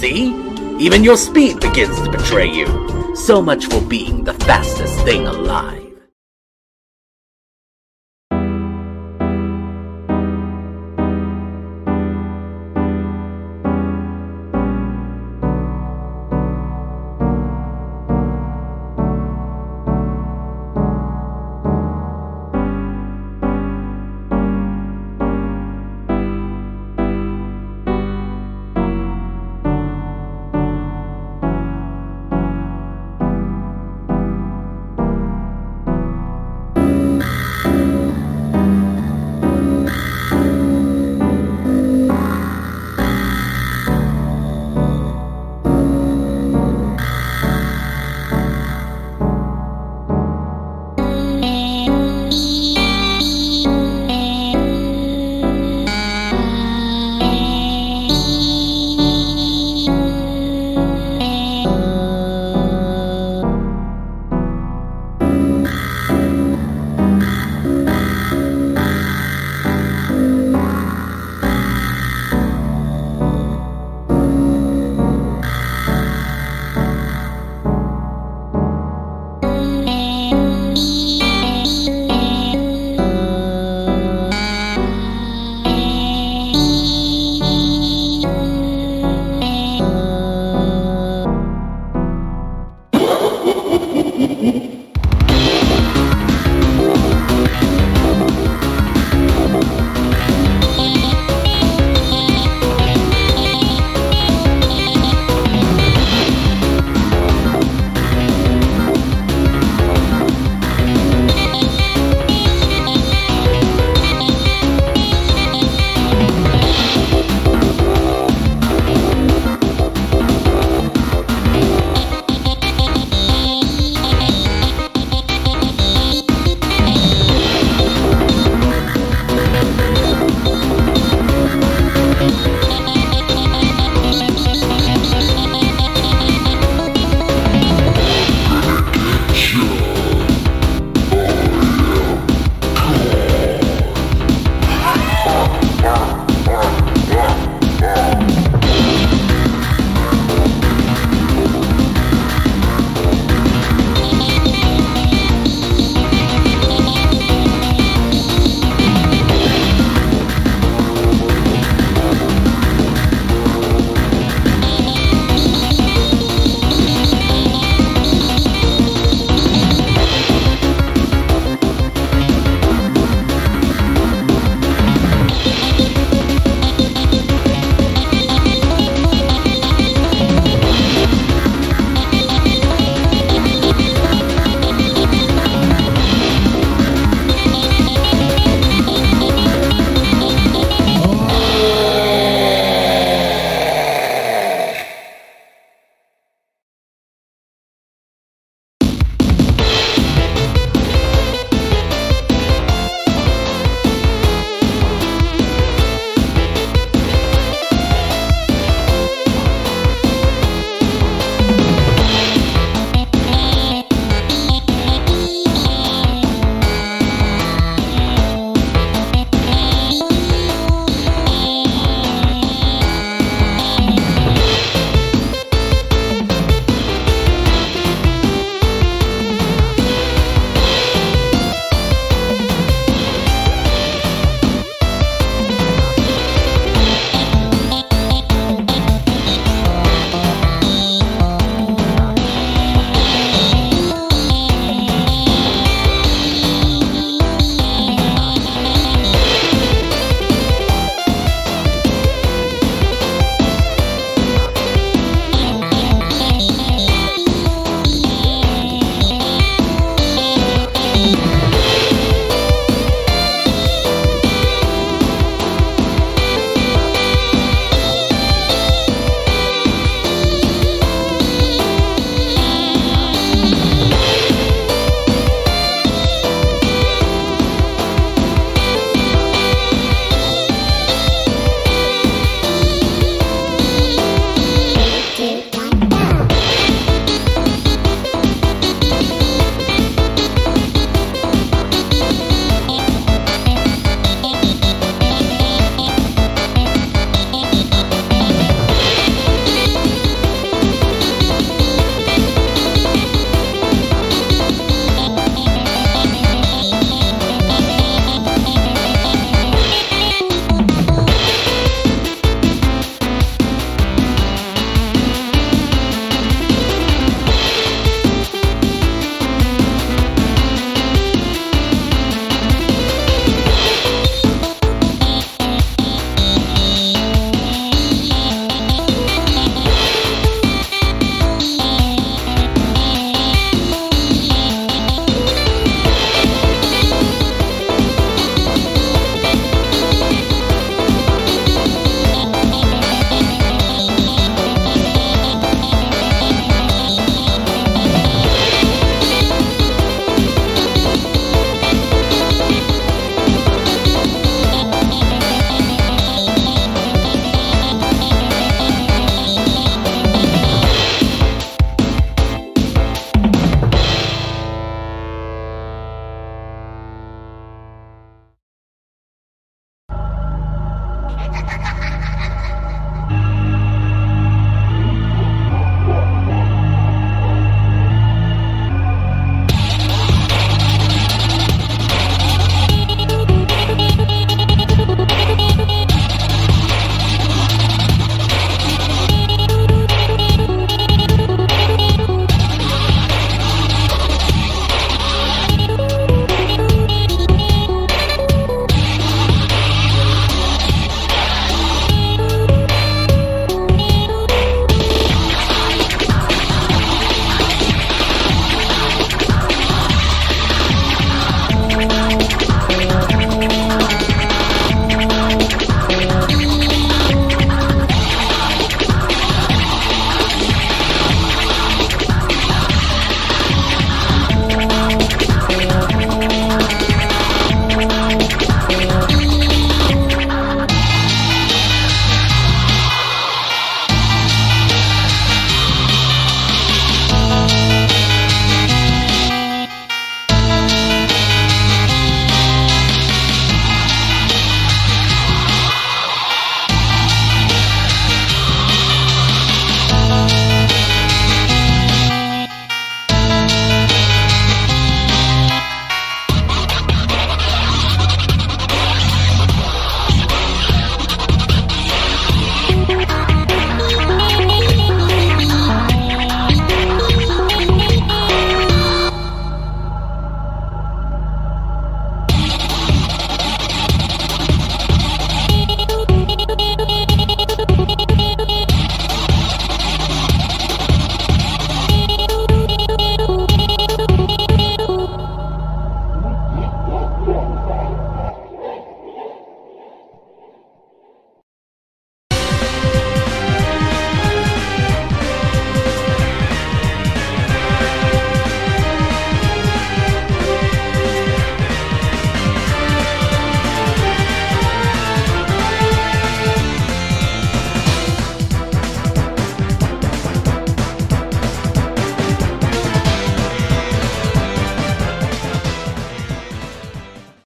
See? Even your speed begins to betray you. So much for being the fastest thing alive.